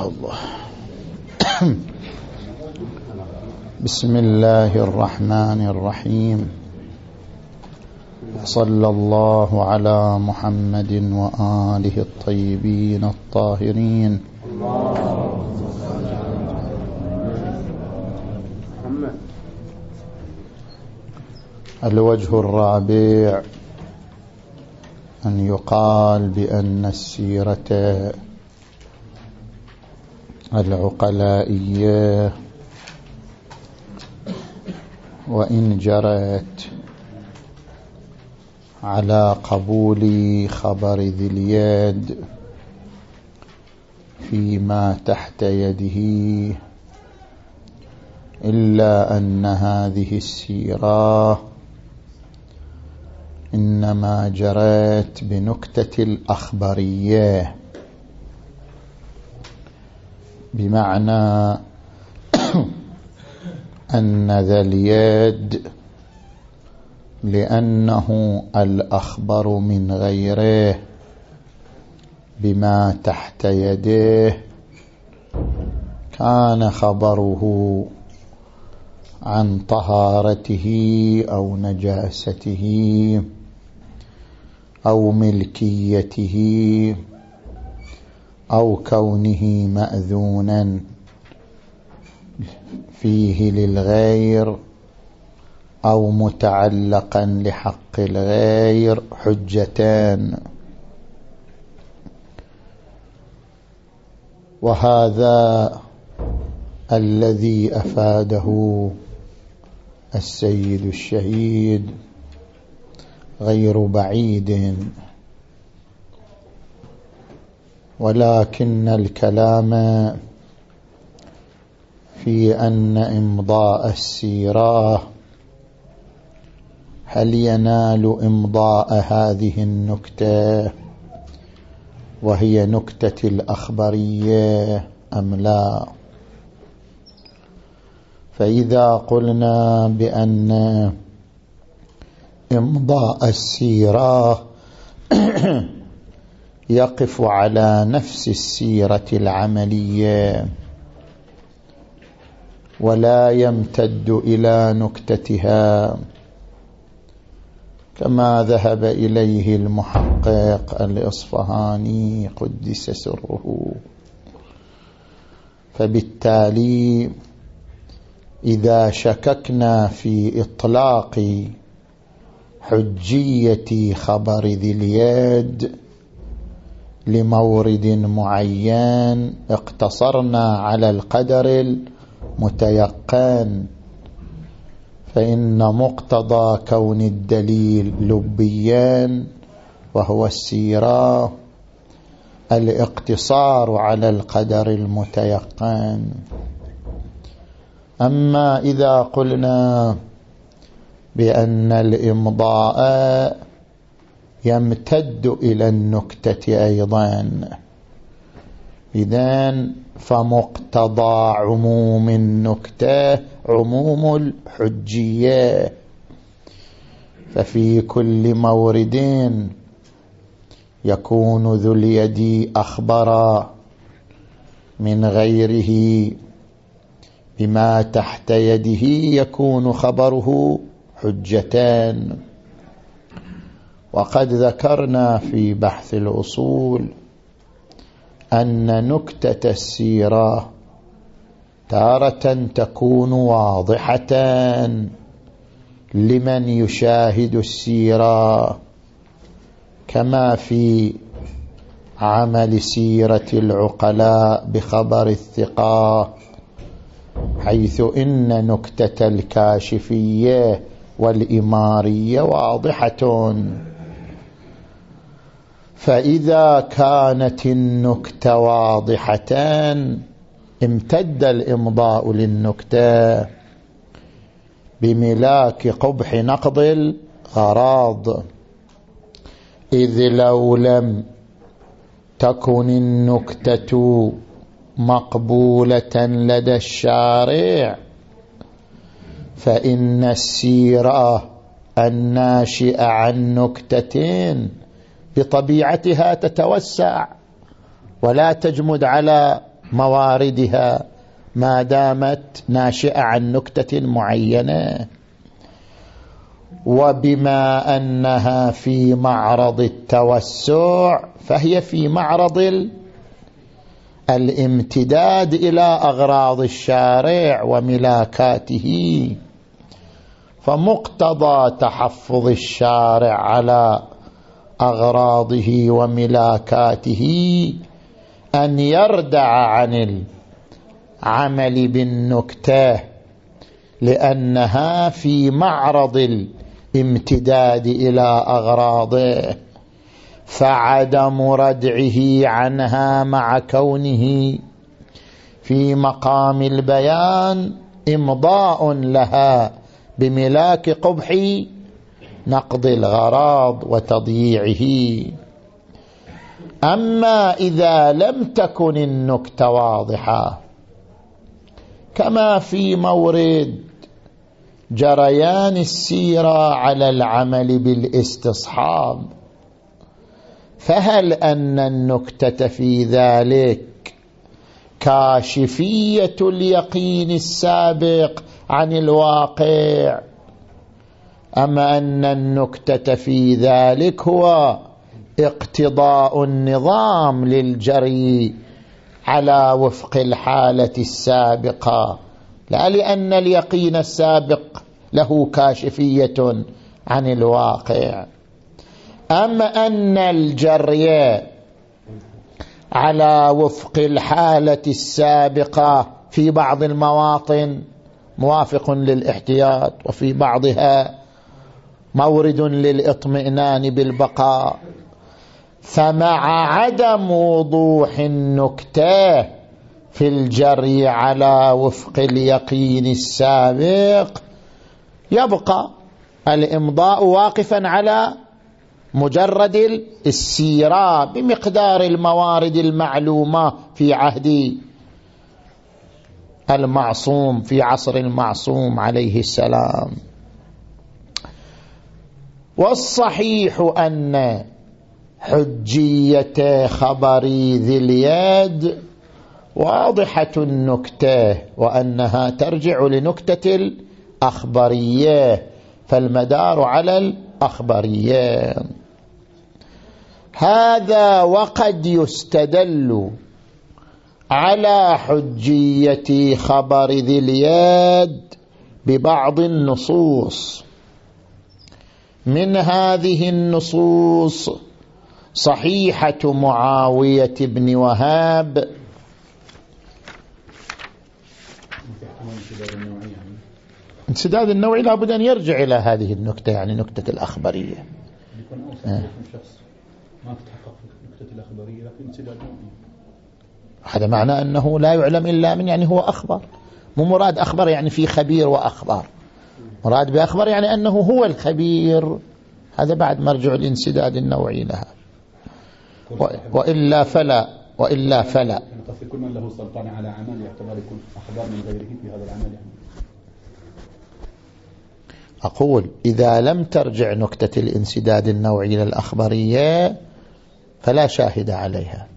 الله. بسم الله الرحمن الرحيم. صلى الله على محمد وآله الطيبين الطاهرين. الوجه الرابع أن يقال بأن السيرة العقلائية. وإن جرت على قبول خبر ذي اليد فيما تحت يده إلا أن هذه السيرة إنما جرت بنكتة الأخبرية. بمعنى أن ذا اليد لأنه الأخبر من غيره بما تحت يده كان خبره عن طهارته أو نجاسته أو ملكيته. أو كونه مأذونا فيه للغير أو متعلقا لحق الغير حجتان. وهذا الذي أفاده السيد الشهيد غير بعيد. ولكن الكلام في أن إمضاء السيرة هل ينال إمضاء هذه النكتة وهي نكتة الأخبرية أم لا؟ فإذا قلنا بأن إمضاء السيرة يقف على نفس السيرة العملية. ولا يمتد إلى نكتتها كما ذهب إليه المحقق الإصفهاني قدس سره. فبالتالي إذا شككنا في إطلاق حجية خبر ذي اليد لمورد معين اقتصرنا على القدر المتيقن. فإن مقتضى كون الدليل لبيا وهو السيرة الاقتصار على القدر المتيقن. أما إذا قلنا بأن الإمضاء يمتد إلى النكتة أيضا. إذن فمقتضى عموم النكتة عموم الحجية. ففي كل مورد يكون ذو اليد أخبر من غيره. بما تحت يده يكون خبره حجتان. وقد ذكرنا في بحث الأصول أن نكتة السيرة تارة تكون واضحة لمن يشاهد السيرة كما في عمل سيرة العقلاء بخبر الثقة حيث إن نكتة الكاشفية والإمارية واضحة. فإذا كانت النكتة واضحة امتد الإمضاء للنكتة بملاك قبح نقض الغراض. إذ لو لم تكن النكتة مقبولة لدى الشارع فإن السيرة الناشئة عن نكتتين بطبيعتها تتوسع ولا تجمد على مواردها ما دامت ناشئة عن نكتة معينة. وبما أنها في معرض التوسع فهي في معرض الامتداد إلى أغراض الشارع وملاكاته. فمقتضى تحفظ الشارع على أغراضه وملاكاته أن يردع عن العمل بالنكتة لأنها في معرض الامتداد إلى أغراضه فعدم ردعه عنها مع كونه في مقام البيان إمضاء لها بملاك قبح نقض الغراض وتضييعه. أما إذا لم تكن النكتة واضحة كما في مورد جريان السيرة على العمل بالاستصحاب فهل أن النكتة في ذلك كاشفية اليقين السابق عن الواقع؟ أما أن النكتة في ذلك هو اقتضاء النظام للجري على وفق الحالة السابقة؟ لا لأن اليقين السابق له كاشفية عن الواقع. أما أن الجري على وفق الحالة السابقة في بعض المواطن موافق للاحتياط وفي بعضها مورد للاطمئنان بالبقاء. فمع عدم وضوح النكتة في الجري على وفق اليقين السابق يبقى الإمضاء واقفا على مجرد السيرة بمقدار الموارد المعلومة في عهد المعصوم في عصر المعصوم عليه السلام. والصحيح أن حجية خبر ذي اليد واضحة النكتة وأنها ترجع لنكتة الأخبرية فالمدار على الأخبرية. هذا وقد يستدل على حجية خبر ذي اليد ببعض النصوص. من هذه النصوص صحيحة معاوية بن وهاب. انسداد النوعي لابد أن يرجع إلى هذه النكتة يعني نكتة الأخبارية هذا معنى أنه لا يعلم إلا من يعني هو أخبر مو مراد أخبر يعني في خبير وأخبار. مراد بأخبر يعني أنه هو الخبير. هذا بعد مرجع الانسداد النوعي لها. وإلا فلا وإلا فلا. كل من له سلطان على عمل يعتبر يكون أخبار من غيره في هذا العمل. يعني أقول إذا لم ترجع نكتة الانسداد النوعي للأخبرية فلا شاهد عليها.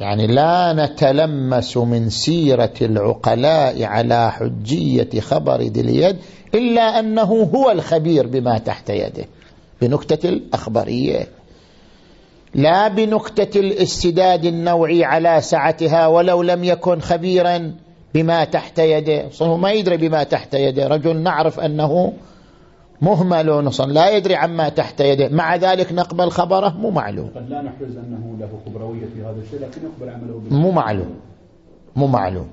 يعني لا نتلمس من سيرة العقلاء على حجية خبر ذي اليد إلا أنه هو الخبير بما تحت يده. بنكتة الأخبرية. لا بنكتة الاستداد النوعي على سعتها ولو لم يكن خبيرا بما تحت يده. ما يدري بما تحت يده. رجل نعرف أنه مهمل لا يدري عما تحت يده. مع ذلك نقبل خبره مو معلوم. قد لا نحرز أنه له خبروية في هذا الشيء لكن نقبل عمله مو معلوم. مو معلوم.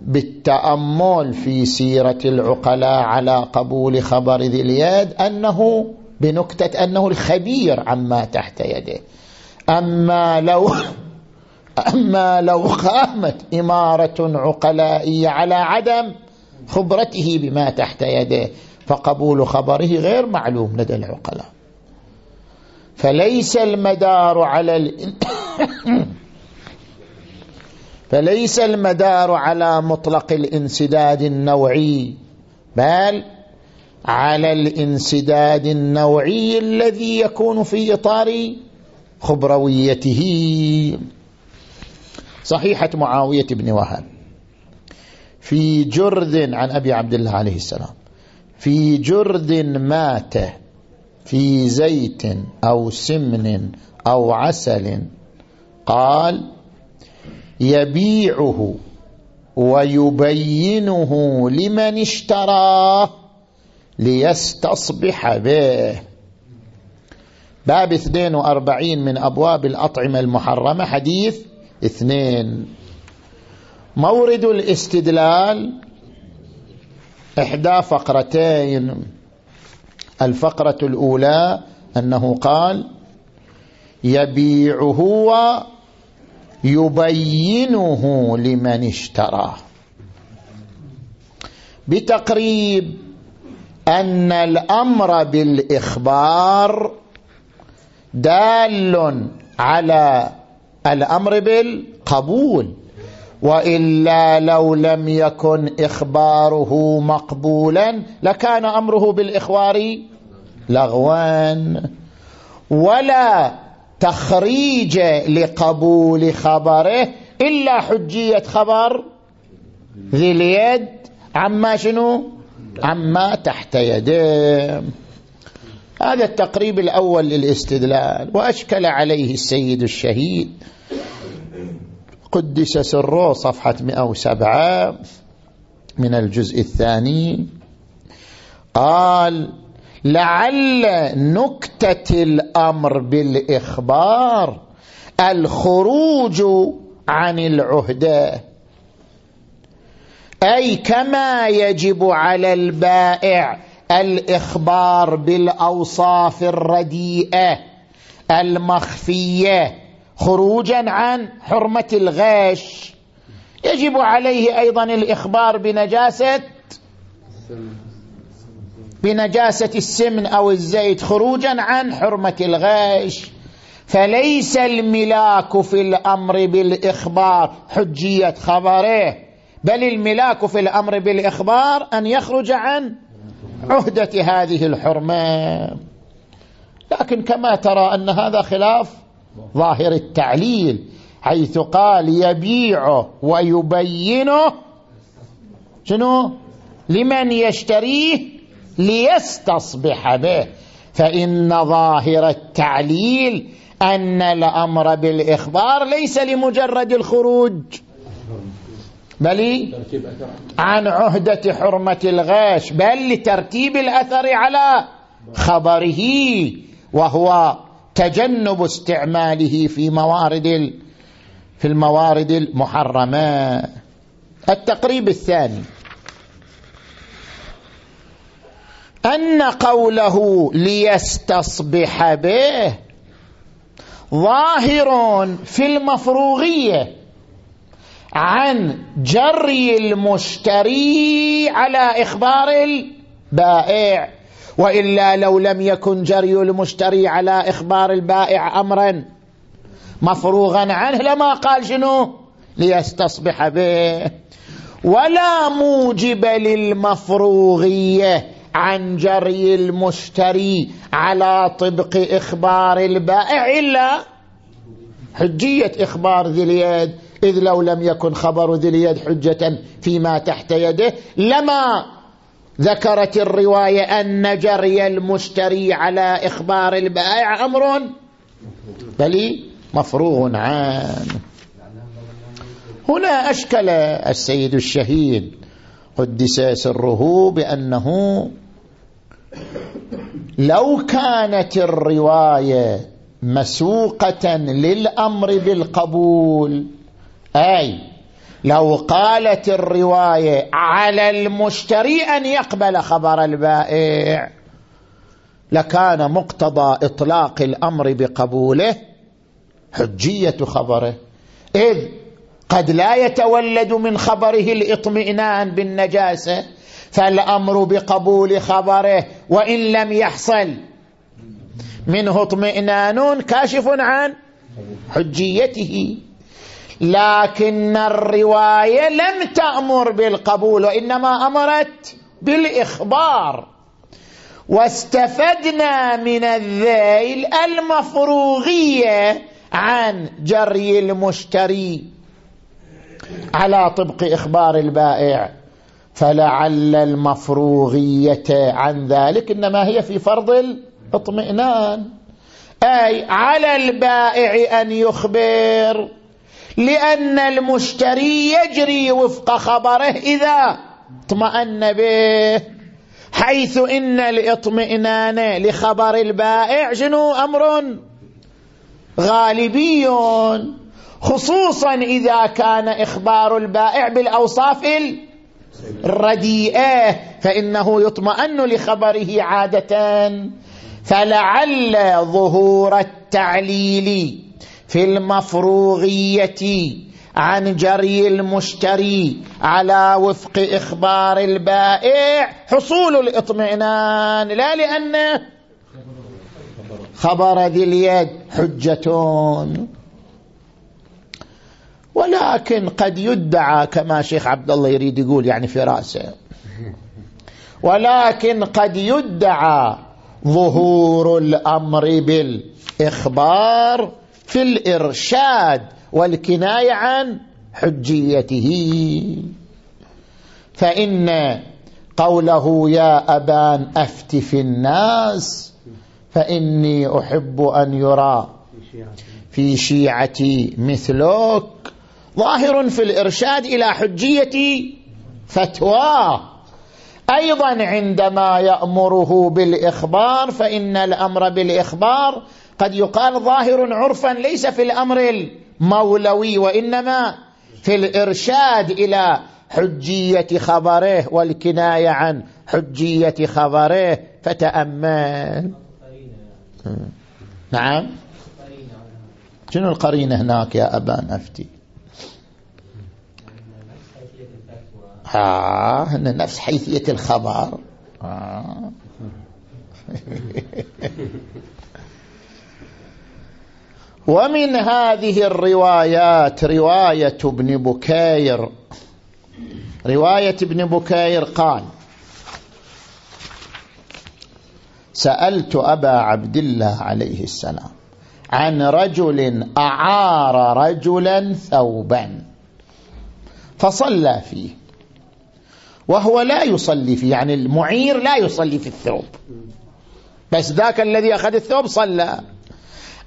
بالتأمل في سيرة العقلاء على قبول خبر ذي اليد أنه بنكتة أنه الخبير عما تحت يده. أما لو أما لو قامت إمارة عقلائية على عدم خبرته بما تحت يده. فقبول خبره غير معلوم لدى العقلاء. فليس المدار على ال... فليس المدار على مطلق الانسداد النوعي بل على الانسداد النوعي الذي يكون في إطار خبرويته. صحيحة معاوية بن وهب في جرذ عن أبي عبد الله عليه السلام. في جرذ مات في زيت أو سمن أو عسل. قال يبيعه ويبينه لمن اشتراه ليستصبح به. باب 42 من أبواب الأطعمة المحرمة حديث اثنين. مورد الاستدلال إحدى فقرتين. الفقرة الأولى أنه قال يبيعه ويبينه لمن اشتراه بتقريب أن الأمر بالإخبار دال على الأمر بالقبول. وإلا لو لم يكن إخباره مقبولا لكان أمره بالإخبار لغوان ولا تخريج لقبول خبره إلا حجية خبر ذي اليد عما شنو؟ عما تحت يده. هذا التقريب الأول للاستدلال. وأشكل عليه السيد الشهيد. قدس سره صفحة 107 من الجزء الثاني. قال لعل نكتة الأمر بالإخبار الخروج عن العهدة أي كما يجب على البائع الإخبار بالأوصاف الرديئة المخفية خروجا عن حرمة الغش. يجب عليه أيضا الإخبار بنجاسة بنجاسة السمن أو الزيت خروجا عن حرمة الغش. فليس الملاك في الأمر بالإخبار حجية خبره. بل الملاك في الأمر بالإخبار أن يخرج عن عهدة هذه الحرمة. لكن كما ترى أن هذا خلاف ظاهر التعليل حيث قال يبيعه ويبينه. شنو؟ لمن يشتريه ليستصبح به. فإن ظاهر التعليل أن الأمر بالإخبار ليس لمجرد الخروج بل عن عهدة حرمة الغاش بل لترتيب الأثر على خبره وهو تجنب استعماله في موارد في الموارد المحرمة. التقريب الثاني. أن قوله ليستصبح به ظاهر في المفروغية عن جري المشتري على إخبار البائع. وإلا لو لم يكن جري المشتري على إخبار البائع أمرا مفروغا عنه لما قال شنو؟ ليستصبح به. ولا موجب للمفروغية عن جري المشتري على طبق إخبار البائع إلا حجية إخبار ذي اليد إذ لو لم يكن خبر ذي اليد حجة فيما تحت يده لما ذكرت الرواية أن جري المشتري على إخبار البائع أمر بل مفروغ عنه هنا أشكل السيد الشهيد قدس سره بأنه لو كانت الرواية مسوقة للأمر بالقبول أي لو قالت الرواية على المشتري أن يقبل خبر البائع لكان مقتضى إطلاق الأمر بقبوله حجية خبره. إذ قد لا يتولد من خبره الإطمئنان بالنجاسة فالأمر بقبول خبره وإن لم يحصل منه اطمئنان كاشف عن حجيته. لكن الرواية لم تأمر بالقبول وإنما أمرت بالإخبار. واستفدنا من الذيل المفروغية عن جري المشتري على طبق إخبار البائع. فلعل المفروغية عن ذلك إنما هي في فرض الاطمئنان. أي على البائع أن يخبر لأن المشتري يجري وفق خبره إذا اطمأن به حيث إن الاطمئنان لخبر البائع شنو أمر؟ غالبي خصوصا إذا كان إخبار البائع بالأوصاف الرديئة فإنه يطمئن لخبره عادة. فلعل ظهور التعليل في المفروغية عن جري المشتري على وفق إخبار البائع حصول الاطمئنان. لا لأن خبر ذي اليد حجة ولكن قد يدعى كما شيخ عبد الله يريد يقول يعني في رأسه. ولكن قد يدعى ظهور الأمر بالإخبار في الإرشاد والكناية عن حجيته. فإن قوله يا أبان أفت في الناس فإني أحب أن يرى في شيعتي مثلك. ظاهر في الإرشاد إلى حجية فتواه أيضا عندما يأمره بالإخبار فإن الأمر بالإخبار قد يقال ظاهر عرفا ليس في الأمر المولوي وإنما في الإرشاد إلى حجية خبره والكناية عن حجية خبره. فتأمل. نعم. شنو القرينة هناك يا أبان أفتي آه نفس حيثية الخبر. آه. ومن هذه الروايات رواية ابن بكير. رواية ابن بكير قال سألت أبا عبد الله عليه السلام عن رجل أعار رجلا ثوبا فصلى فيه وهو لا يصلي فيه يعني المعير لا يصلي في الثوب بس ذاك الذي أخذ الثوب صلى.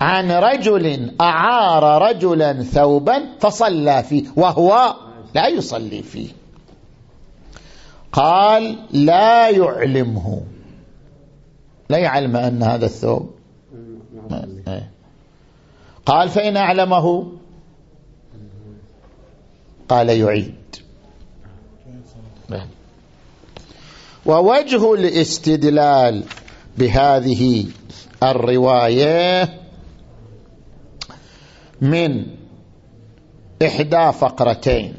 عن رجل أعار رجلا ثوبا فصلى فيه وهو لا يصلي فيه. قال لا يعلمه. لا يعلم أن هذا الثوب. قال فإن أعلمه. قال يعيد. ووجه الاستدلال بهذه الرواية من إحدى فقرتين.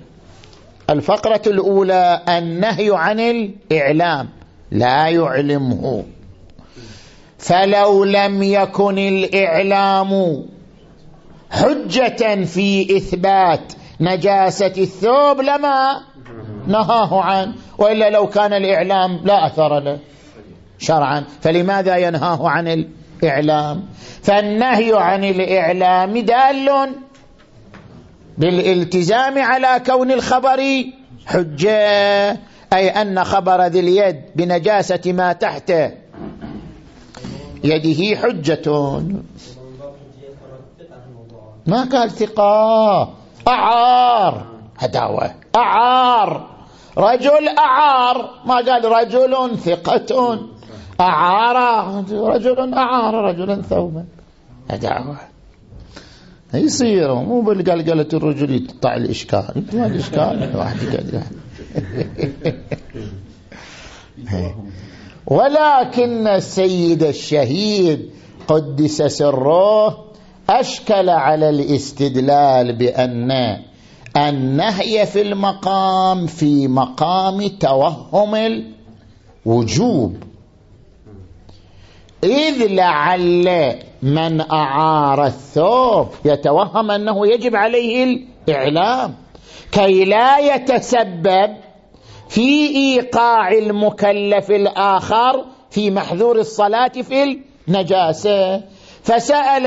الفقرة الأولى النهي عن الإعلام لا يعلمه. فلو لم يكن الإعلام حجة في إثبات نجاسة الثوب لما نهاه عنه وإلا لو كان الإعلام لا أثر له شرعا. فلماذا ينهاه عن الإعلام. فالنهي عن الإعلام دال بالالتزام على كون الخبر حجة أي أن خبر ذي اليد بنجاسة ما تحت يده حجة. ما قال ثقة؟ أعار. هداوة أعار. رجل أعار. ما قال رجل ثقة. أعار رجل أعار رجلا ثوبا. هداوة يصير مو بالقلقلة الرجل يقطع الإشكال. ما الإشكال واحد ولكن السيد الشهيد قدس سره أشكل على الاستدلال بأن النهي في المقام في مقام توهم الوجوب. إذ لعل من أعار الثوب يتوهم أنه يجب عليه الإعلام. كي لا يتسبب في إيقاع المكلف الآخر في محذور الصلاة في النجاسة. فسأل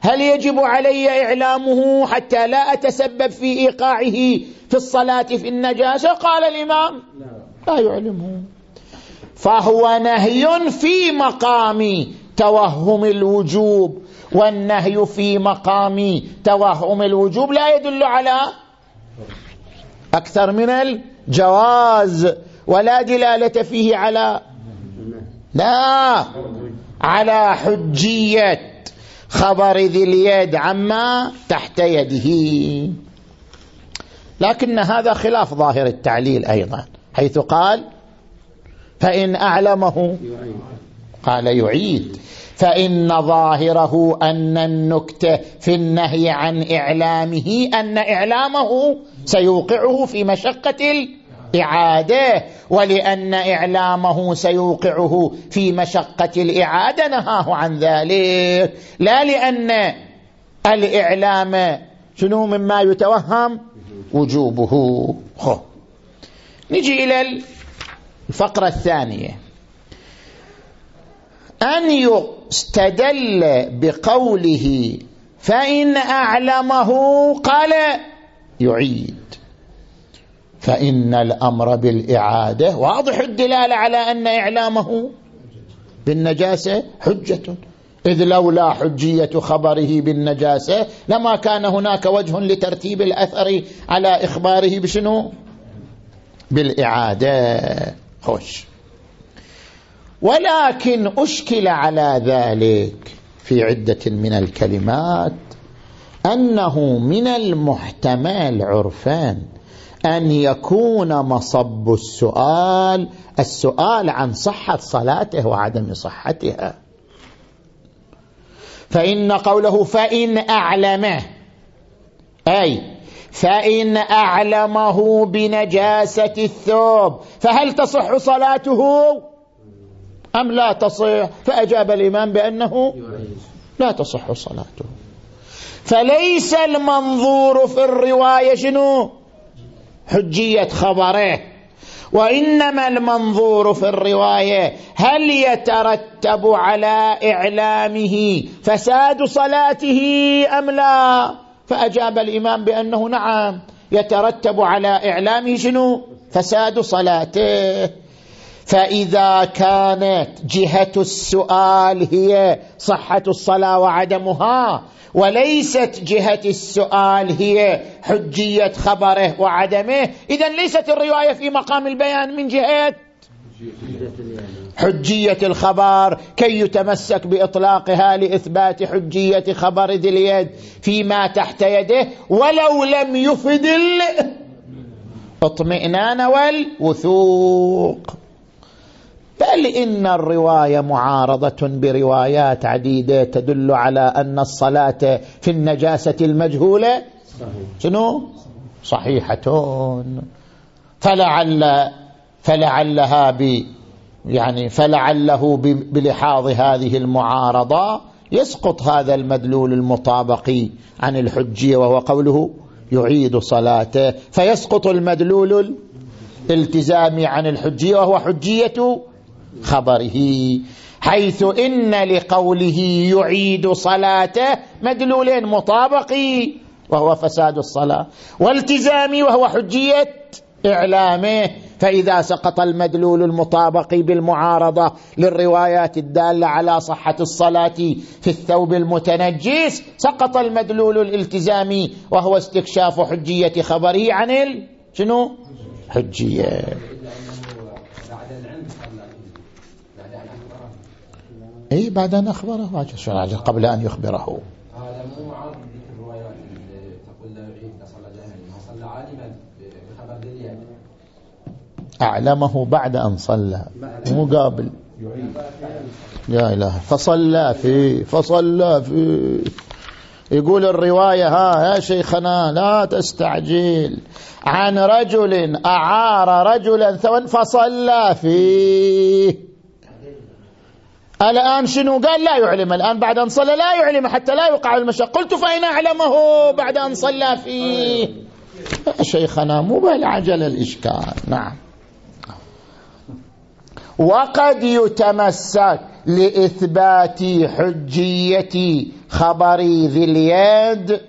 هل يجب علي إعلامه حتى لا أتسبب في إيقاعه في الصلاة في النجاسة؟ قال الإمام لا يعلمه. فهو نهي في مقام توهم الوجوب والنهي في مقام توهم الوجوب لا يدل على أكثر من الجواز ولا دلالة فيه على لا على حجية خبر ذي اليد عما تحت يده. لكن هذا خلاف ظاهر التعليل أيضا حيث قال فإن أعلمه. قال يعيد. فإن ظاهره أن النكتة في النهي عن إعلامه أن إعلامه سيوقعه في مشقة الإعادة ولأن إعلامه سيوقعه في مشقة الإعادة نهاه عن ذلك. لا لأن الإعلام شنو مما يتوهم؟ وجوبه. خو. نجي إلى الفقرة الثانية. أن يستدل بقوله فإن أعلمه قال يعيد. فإن الأمر بالإعادة واضح الدلالة على أن إعلامه بالنجاسة حجة. إذ لولا حجية خبره بالنجاسة لما كان هناك وجه لترتيب الأثر على إخباره بشنو؟ بالإعادة. خوش. ولكن أشكل على ذلك في عدة من الكلمات أنه من المحتمل عرفان أن يكون مصب السؤال السؤال عن صحة صلاته وعدم صحتها. فإن قوله فإن أعلمه أي فإن أعلمه بنجاسة الثوب فهل تصح صلاته؟ أم لا تصح؟ فأجاب الإمام بأنه لا تصح صلاته. فليس المنظور في الرواية شنو؟ حجية خبره. وإنما المنظور في الرواية هل يترتب على إعلامه فساد صلاته أم لا؟ فأجاب الإمام بأنه نعم يترتب على إعلامه شنو؟ فساد صلاته. فإذا كانت جهة السؤال هي صحة الصلاة وعدمها وليست جهة السؤال هي حجية خبره وعدمه إذا ليست الرواية في مقام البيان من جهة حجية الخبر كي يتمسك بإطلاقها لإثبات حجية خبر ذي اليد فيما تحت يده ولو لم يفد الاطمئنان والوثوق. بل إن الرواية معارضة بروايات عديدة تدل على أن الصلاة في النجاسة المجهولة. شنو؟ صحيحة. فلعل فلعلها ب يعني فلعله بلحاظ هذه المعارضة يسقط هذا المدلول المطابقي عن الحجية وهو قوله يعيد صلاته فيسقط المدلول الالتزامي عن الحجية وهو حجية خبره. حيث إن لقوله يعيد صلاته مدلولين مطابقي وهو فساد الصلاة. والتزامي وهو حجية إعلامه. فإذا سقط المدلول المطابق بالمعارضة للروايات الدالة على صحة الصلاة في الثوب المتنجس سقط المدلول الالتزامي وهو استكشاف حجية خبره عن ال... شنو؟ حجية. إي بعد أن أخبره قبل أن يخبره هذا مو معارض الروايات تقول لا يعيد صلى جهنم صلى عالما بخبر دليل أعلمه بعد أن صلى. مو قابل. يا إله. فصلى فيه فصلى فيه. يقول الرواية ها يا شيخنا لا تستعجل. عن رجل أعار رجلا فصلى فيه. الآن شنو؟ قال لا يعلم. الآن بعد أن صلى لا يعلم حتى لا يوقع المشق قلت فإن أعلمه بعد أن صلى فيه. شيخنا مو بالعجل الإشكال. نعم. وقد يتمسك لإثبات حجية خبر ذي اليد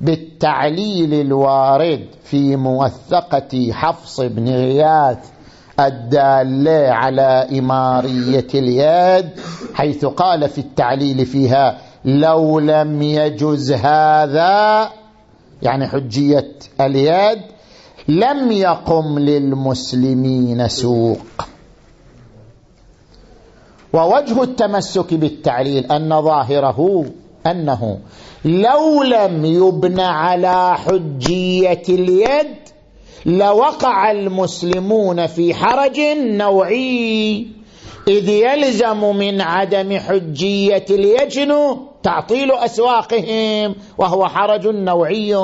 بالتعليل الوارد في موثقة حفص بن غياث الدالة على إمارية اليد حيث قال في التعليل فيها لو لم يجز هذا يعني حجية اليد لم يقم للمسلمين سوق ووجه التمسك بالتعليل أن ظاهره أنه لو لم يبنى على حجية اليد لوقع المسلمون في حرج نوعي إذ يلزم من عدم حجية اليجن تعطيل أسواقهم وهو حرج نوعي.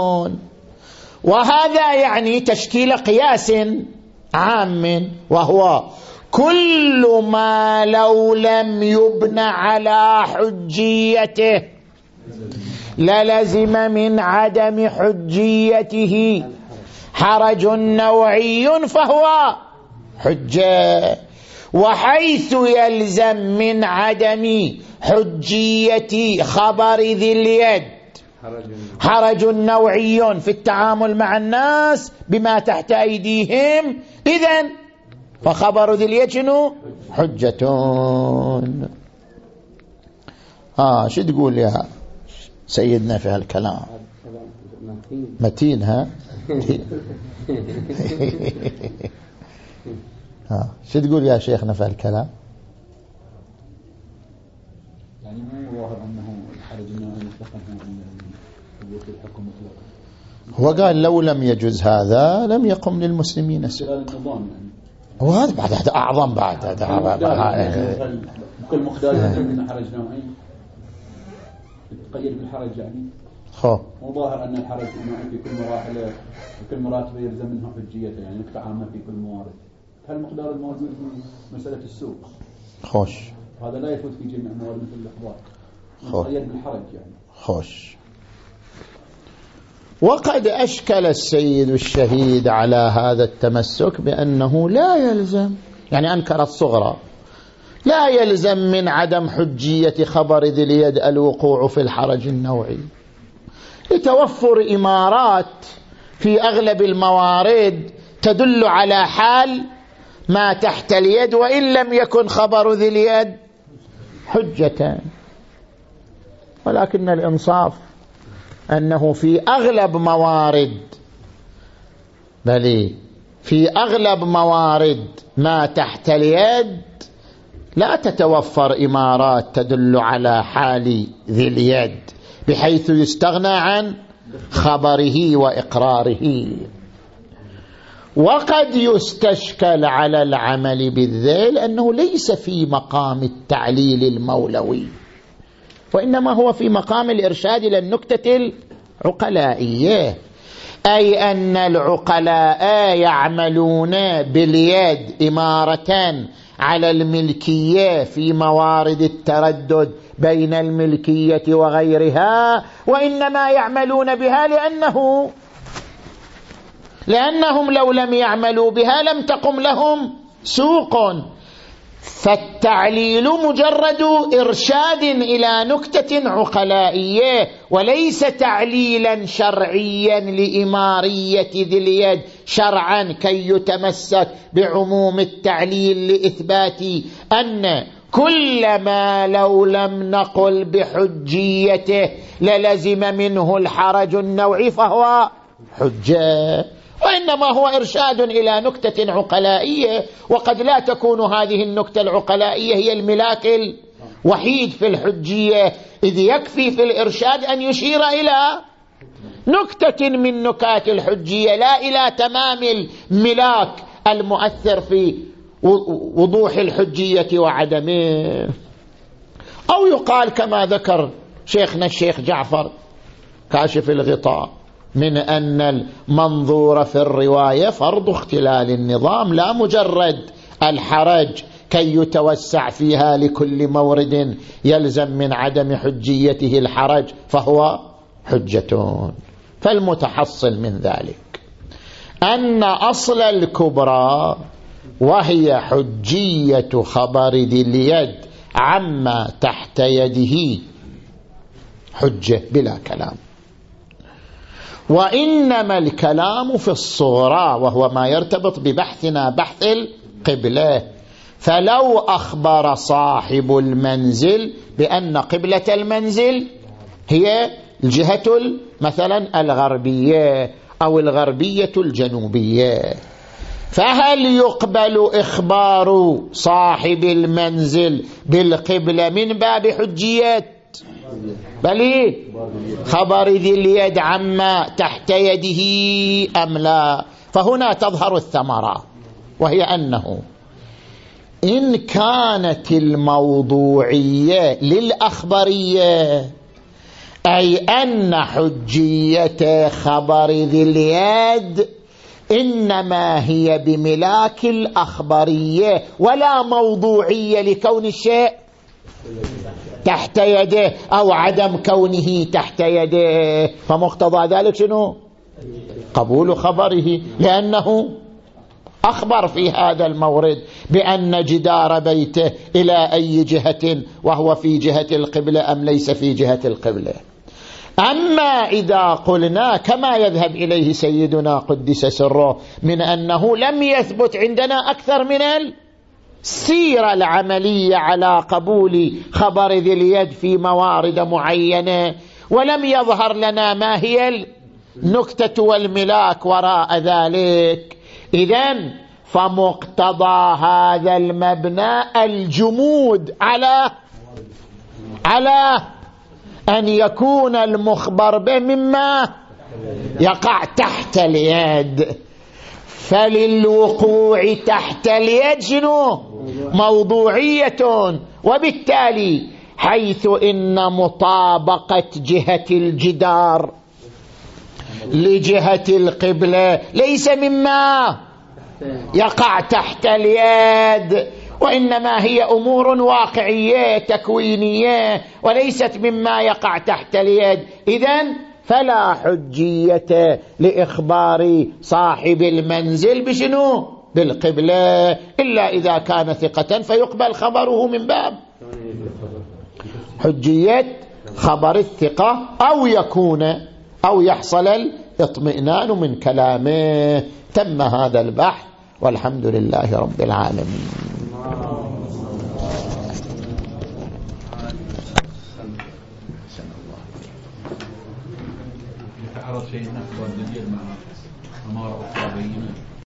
وهذا يعني تشكيل قياس عام وهو كل ما لو لم يبنى على حجيته للزم من عدم حجيته. حرج نوعي فهو حجة. وحيث يلزم من عدم حجية خبر ذي اليد. حرج نوعي في التعامل مع الناس بما تحت أيديهم. اذا فخبر ذي اليجن حجة آه شو تقول يا سيدنا في هالكلام؟ متين ها؟ ها شو تقول يا شيخنا في هالكلام؟ يعني مو ظاهر أنه الحرج مطلقا الحكم مطلقا هو قال لو لم يجوز هذا لم يقم للمسلمين يعني. وهذا بعد هذا أعظم بعد هذا كل مقدار من حرج نوعي تقيد بالحرج يعني. خو مو ظاهر أن الحرج في كل مراحل في كل مراتب يلزم منها حجيته يعني نكتة عامة في كل موارد. هل مقدار الموجود في مسألة السوق؟ خوش. هذا لا يفوت في جميع موارد مثل الإخبار. مقيد بالحرج يعني. خوش. وقد أشكل السيد الشهيد على هذا التمسك بأنه لا يلزم يعني أنكر الصغرى لا يلزم من عدم حجية خبر ذي اليد الوقوع في الحرج النوعي. لتوفر إمارات في أغلب الموارد تدل على حال ما تحت اليد وإن لم يكن خبر ذي اليد حجة. ولكن الإنصاف أنه في أغلب موارد بل في أغلب موارد ما تحت اليد لا تتوفر إمارات تدل على حال ذي اليد بحيث يستغنى عن خبره وإقراره. وقد يستشكل على العمل بالذيل أنه ليس في مقام التعليل المولوي. وإنما هو في مقام الإرشاد إلى النكتة العقلائية أي أن العقلاء يعملون باليد إمارة على الملكية في موارد التردد بين الملكية وغيرها وإنما يعملون بها لأنه لأنهم لو لم يعملوا بها لم تقم لهم سوق. فالتعليل مجرد إرشاد إلى نكتة عقلائية وليس تعليلا شرعيا لإمارية ذي اليد شرعا كي يتمسك بعموم التعليل لإثبات أن كل ما لو لم نقل بحجيته للزم منه الحرج النوعي فهو حجة. وإنما هو إرشاد إلى نكتة عقلائية وقد لا تكون هذه النكتة العقلائية هي الملاك الوحيد في الحجية إذ يكفي في الإرشاد أن يشير إلى نكتة من نكات الحجية لا إلى تمام الملاك المؤثر في وضوح الحجية وعدمه. أو يقال كما ذكر شيخنا الشيخ جعفر كاشف الغطاء. من أن المنظور في الرواية فرض اختلال النظام لا مجرد الحرج كي يتوسع فيها لكل مورد يلزم من عدم حجيته الحرج فهو حجة. فالمتحصل من ذلك أن أصل الكبرى وهي حجية خبر ذي اليد عما تحت يده. حجة بلا كلام. وإنما الكلام في الصورة وهو ما يرتبط ببحثنا بحث القبلة. فلو أخبر صاحب المنزل بأن قبلة المنزل هي الجهة مثلا الغربية أو الغربية الجنوبية. فهل يقبل إخبار صاحب المنزل بالقبلة من باب حجية؟ بل؟ خبر ذي اليد عما تحت يده أم لا فهنا تظهر الثمرة وهي أنه إن كانت الموضوعية للأخبرية أي أن حجية خبر ذي اليد إنما هي بملاك الأخبرية ولا موضوعية لكون الشيء تحت يده أو عدم كونه تحت يده. فمقتضى ذلك شنو؟ قبول خبره لأنه أخبر في هذا المورد بأن جدار بيته إلى أي جهة وهو في جهة القبلة أم ليس في جهة القبلة. أما إذا قلنا كما يذهب إليه سيدنا قدس سره من أنه لم يثبت عندنا أكثر من السيرة العملية على قبول خبر ذي اليد في موارد معينة ولم يظهر لنا ما هي النكتة والملاك وراء ذلك. إذا فمقتضى هذا المبنى الجمود على على أن يكون المخبر به مما يقع تحت اليد. فللوقوع تحت اليد شنو موضوعية. وبالتالي حيث إن مطابقة جهة الجدار لجهة القبلة ليس مما يقع تحت اليد وإنما هي أمور واقعية تكوينية وليست مما يقع تحت اليد. إذن فلا حجية لإخبار صاحب المنزل بشنو؟ بالقبلة إلا إذا كان ثقة فيقبل خبره من باب. حجية خبر الثقة أو يكون أو يحصل الاطمئنان من كلامه. تم هذا البحث والحمد لله رب العالمين. تعرض شيء نفسه والدليل مع أمارة بينة.